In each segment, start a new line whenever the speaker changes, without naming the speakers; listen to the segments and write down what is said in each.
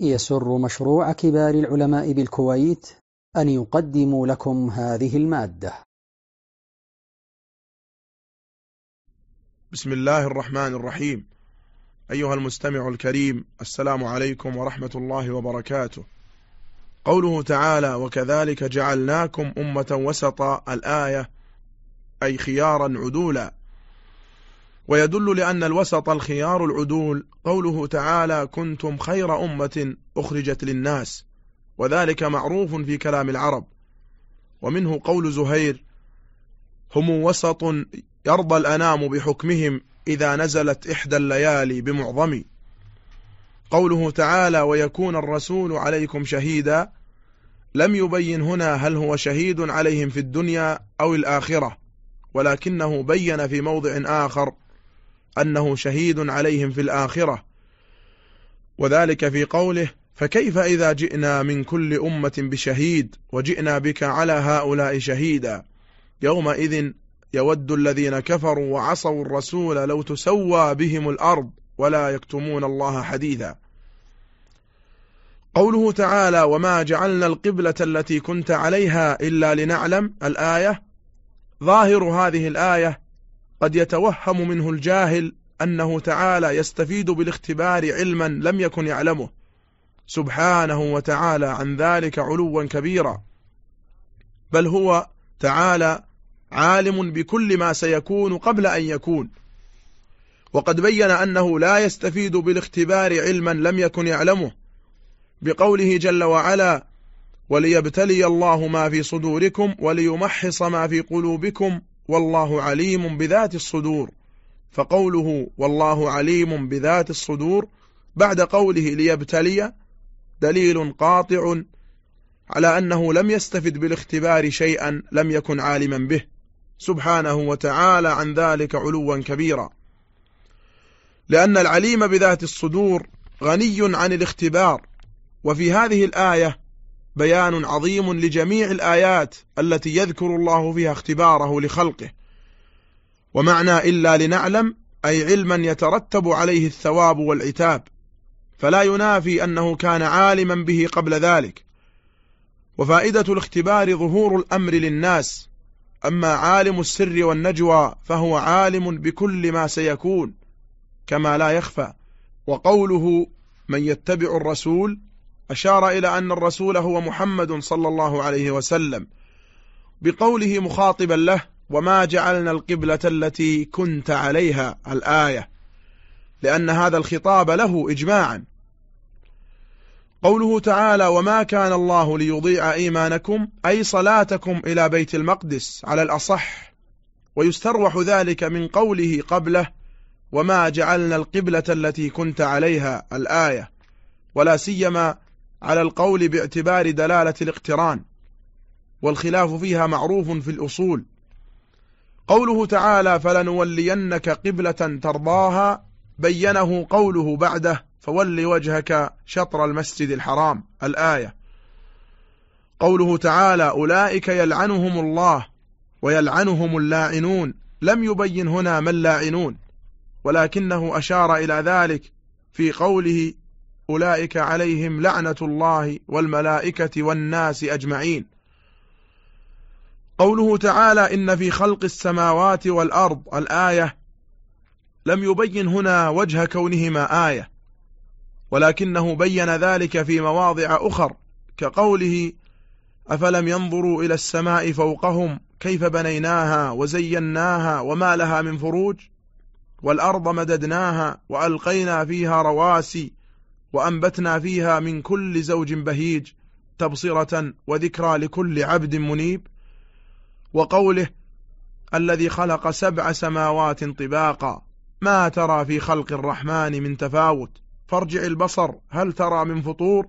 يسر مشروع كبار العلماء بالكويت أن يقدم لكم هذه المادة.
بسم الله الرحمن الرحيم. أيها المستمع الكريم السلام عليكم ورحمة الله وبركاته. قوله تعالى وكذلك جعلناكم أمة وسطا الآية أي خيارا عدولا. ويدل لأن الوسط الخيار العدول قوله تعالى كنتم خير أمة أخرجت للناس وذلك معروف في كلام العرب. ومنه قول زهير هم وسط يرضى الأنام بحكمهم إذا نزلت إحدى الليالي بمعظم قوله تعالى ويكون الرسول عليكم شهيدا لم يبين هنا هل هو شهيد عليهم في الدنيا أو الآخرة ولكنه بين في موضع آخر. أنه شهيد عليهم في الآخرة. وذلك في قوله فكيف إذا جئنا من كل أمة بشهيد وجئنا بك على هؤلاء شهيدا؟ يومئذ يود الذين كفروا وعصوا الرسول لو تسوى بهم الأرض ولا يكتمون الله حديثا. قوله تعالى وما جعلنا القبلة التي كنت عليها إلا لنعلم الآية. ظاهر هذه الآية قد يتوهم منه الجاهل أنه تعالى يستفيد بالاختبار علما لم يكن يعلمه سبحانه وتعالى عن ذلك علوا كبيرا. بل هو تعالى عالم بكل ما سيكون قبل أن يكون. وقد بين أنه لا يستفيد بالاختبار علما لم يكن يعلمه بقوله جل وعلا وليبتلي الله ما في صدوركم وليمحص ما في قلوبكم والله عليم بذات الصدور. فقوله والله عليم بذات الصدور بعد قوله ليبتلي دليل قاطع على أنه لم يستفد بالاختبار شيئا لم يكن عالما به. سبحانه وتعالى عن ذلك علوا كبيرا. لأن العليم بذات الصدور غني عن الاختبار. وفي هذه الآية بيان عظيم لجميع الآيات التي يذكر الله فيها اختباره لخلقه. ومعنى إلا لنعلم أي علما يترتب عليه الثواب والعتاب. فلا ينافي أنه كان عالما به قبل ذلك. وفائدة الاختبار ظهور الأمر للناس. أما عالم السر والنجوى فهو عالم بكل ما سيكون كما لا يخفى. وقوله من يتبع الرسول أشار إلى أن الرسول هو محمد صلى الله عليه وسلم بقوله مخاطبا له وما جعلنا القبلة التي كنت عليها الآية لأن هذا الخطاب له إجماعا. قوله تعالى وما كان الله ليضيع إيمانكم أي صلاتكم إلى بيت المقدس على الأصح ويستروح ذلك من قوله قبله وما جعلنا القبلة التي كنت عليها الآية ولا سيما على القول باعتبار دلالة الاقتران والخلاف فيها معروف في الأصول. قوله تعالى فلنولينك قبلة ترضاها بينه قوله بعده فول وجهك شطر المسجد الحرام الآية. قوله تعالى أولئك يلعنهم الله ويلعنهم اللاعنون لم يبين هنا من لاعنون ولكنه أشار إلى ذلك في قوله أولئك عليهم لعنة الله والملائكة والناس أجمعين. قوله تعالى إن في خلق السماوات والأرض الآية لم يبين هنا وجه كونهما آية ولكنه بين ذلك في مواضع أخر كقوله أفلم ينظروا إلى السماء فوقهم كيف بنيناها وزيناها وما لها من فروج والأرض مددناها وألقينا فيها رواسي وأنبتنا فيها من كل زوج بهيج تبصرة وذكرى لكل عبد منيب. وقوله الذي خلق سبع سماوات طباقا ما ترى في خلق الرحمن من تفاوت؟ فارجع البصر هل ترى من فطور؟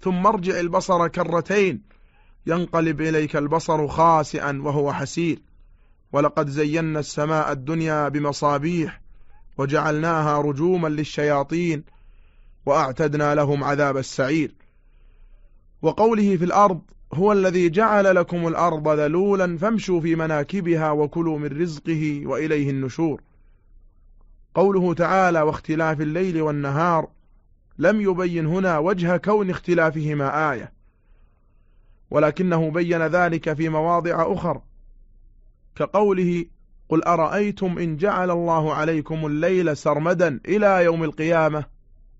ثم ارجع البصر كرتين ينقلب إليك البصر خاسئا وهو حسير. ولقد زينا السماء الدنيا بمصابيح وجعلناها رجوما للشياطين وأعتدنا لهم عذاب السعير. وقوله في الأرض هو الذي جعل لكم الأرض ذلولا فامشوا في مناكبها وكلوا من رزقه وإليه النشور. قوله تعالى واختلاف الليل والنهار لم يبين هنا وجه كون اختلافهما آية. ولكنه بين ذلك في مواضع أخر. كقوله قل أرأيتم إن جعل الله عليكم الليل سرمدا إلى يوم القيامة؟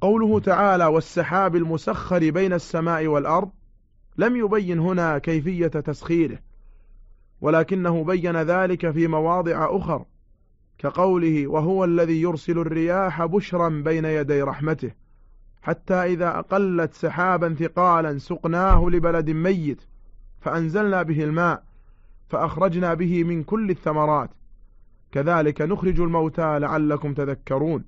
قوله تعالى والسحاب المسخر بين السماء والأرض لم يبين هنا كيفية تسخيره ولكنه بين ذلك في مواضع أخر كقوله وهو الذي يرسل الرياح بشرا بين يدي رحمته حتى إذا أقلت سحابا ثقالا سقناه لبلد ميت فأنزلنا به الماء فأخرجنا به من كل الثمرات كذلك نخرج الموتى لعلكم تذكرون.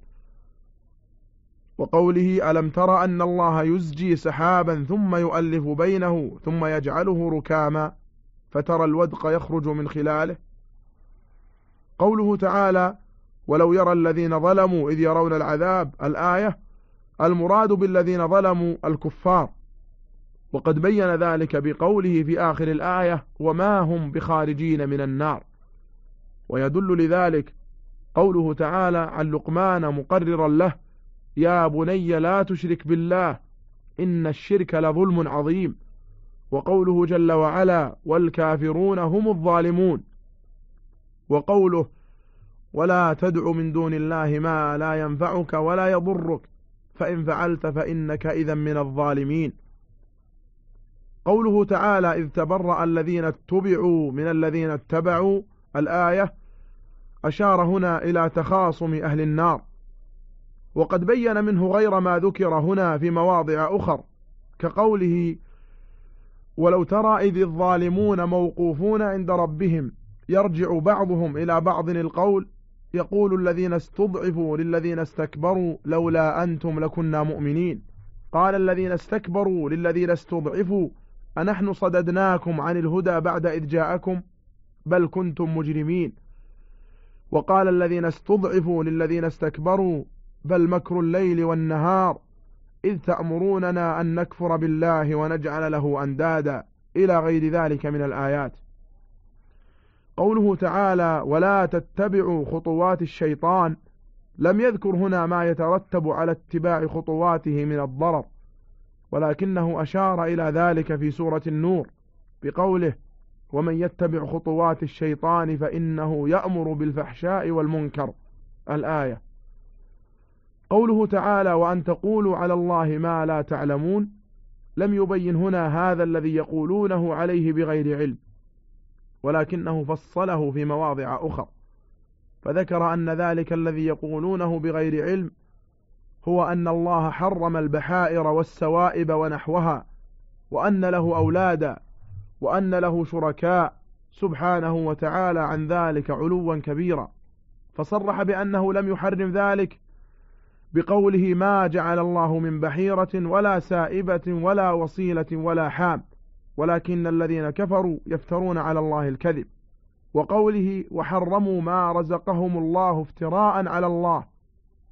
وقوله ألم تر أن الله يزجي سحابا ثم يؤلف بينه ثم يجعله ركاما فترى الودق يخرج من خلاله؟ قوله تعالى ولو يرى الذين ظلموا إذ يرون العذاب الآية المراد بالذين ظلموا الكفار. وقد بين ذلك بقوله في آخر الآية وما هم بخارجين من النار. ويدل لذلك قوله تعالى عن لقمان مقررا له يا بني لا تشرك بالله إن الشرك لظلم عظيم. وقوله جل وعلا والكافرون هم الظالمون. وقوله ولا تدع من دون الله ما لا ينفعك ولا يضرك فإن فعلت فإنك إذا من الظالمين. قوله تعالى إذ تبرأ الذين اتبعوا من الذين اتبعوا الآية أشار هنا إلى تخاصم أهل النار. وقد بين منه غير ما ذكر هنا في مواضع أخر كقوله ولو ترى إذ الظالمون موقوفون عند ربهم يرجع بعضهم إلى بعض القول يقول الذين استضعفوا للذين استكبروا لولا أنتم لكنا مؤمنين قال الذين استكبروا للذين استضعفوا أنحن صددناكم عن الهدى بعد إذ جاءكم بل كنتم مجرمين وقال الذين استضعفوا للذين استكبروا بل مكر الليل والنهار إذ تأمروننا أن نكفر بالله ونجعل له أندادا إلى غير ذلك من الآيات. قوله تعالى ولا تتبعوا خطوات الشيطان لم يذكر هنا ما يترتب على اتباع خطواته من الضرر ولكنه أشار إلى ذلك في سورة النور بقوله ومن يتبع خطوات الشيطان فإنه يأمر بالفحشاء والمنكر. الآية قوله تعالى وأن تقولوا على الله ما لا تعلمون لم يبين هنا هذا الذي يقولونه عليه بغير علم ولكنه فصله في مواضع أخر. فذكر أن ذلك الذي يقولونه بغير علم هو أن الله حرم البحائر والسوائب ونحوها وأن له أولادا وأن له شركاء سبحانه وتعالى عن ذلك علوا كبيرا. فصرح بأنه لم يحرم ذلك بقوله ما جعل الله من بحيرة ولا سائبة ولا وصيلة ولا حام ولكن الذين كفروا يفترون على الله الكذب. وقوله وحرموا ما رزقهم الله افتراء على الله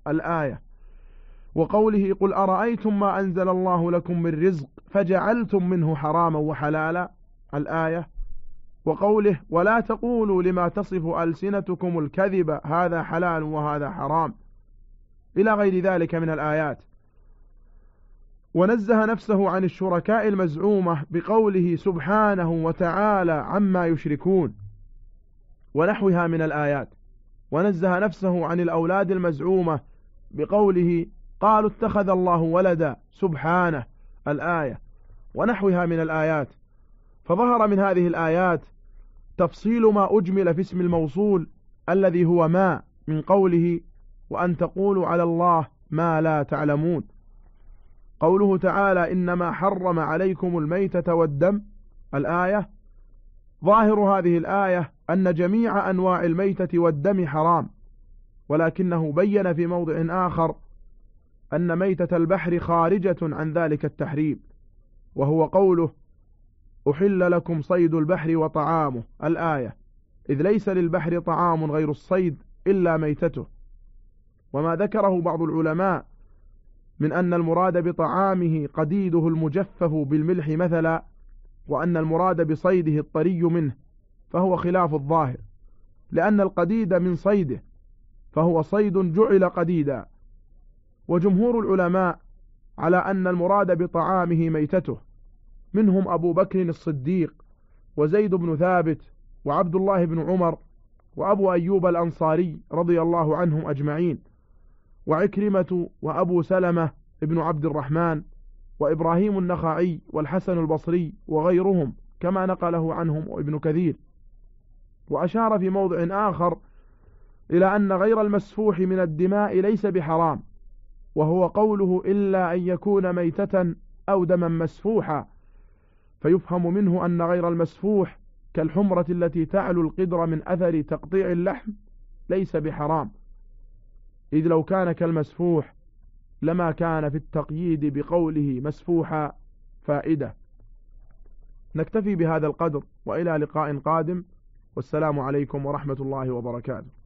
الآية. وقوله قل أرأيتم ما أنزل الله لكم من رزق فجعلتم منه حراما وحلالا الآية. وقوله ولا تقولوا لما تصف ألسنتكم الكذب هذا حلال وهذا حرام. إلى غير ذلك من الآيات. ونزه نفسه عن الشركاء المزعومة بقوله سبحانه وتعالى عما يشركون ونحوها من الآيات. ونزه نفسه عن الأولاد المزعومة بقوله قالوا اتخذ الله ولدا سبحانه الآية. ونحوها من الآيات. فظهر من هذه الآيات تفصيل ما أجمل في اسم الموصول الذي هو ما من قوله وأن تقولوا على الله ما لا تعلمون. قوله تعالى إنما حرم عليكم الميتة والدم الآية. ظاهر هذه الآية أن جميع أنواع الميتة والدم حرام ولكنه بين في موضع آخر أن ميتة البحر خارجة عن ذلك التحريم وهو قوله أحل لكم صيد البحر وطعامه الآية. إذ ليس للبحر طعام غير الصيد إلا ميتته. وما ذكره بعض العلماء من أن المراد بطعامه قديده المجفف بالملح مثلا وأن المراد بصيده الطري منه فهو خلاف الظاهر. لأن القديد من صيده فهو صيد جعل قديدا. وجمهور العلماء على أن المراد بطعامه ميتته. منهم أبو بكر الصديق وزيد بن ثابت وعبد الله بن عمر وأبو أيوب الأنصاري رضي الله عنهم أجمعين. وعكرمة وأبو سلمة ابن عبد الرحمن وإبراهيم النخعي والحسن البصري وغيرهم كما نقله عنهم ابن كثير. وأشار في موضع آخر إلى أن غير المسفوح من الدماء ليس بحرام وهو قوله إلا أن يكون ميتة أو دما مسفوحا. فيفهم منه أن غير المسفوح كالحمرة التي تعلو القدر من أثر تقطيع اللحم ليس بحرام. إذ لو كان كالمسفوح لما كان في التقييد بقوله مسفوحا فائدة. نكتفي بهذا القدر وإلى لقاء قادم. والسلام عليكم ورحمة الله وبركاته.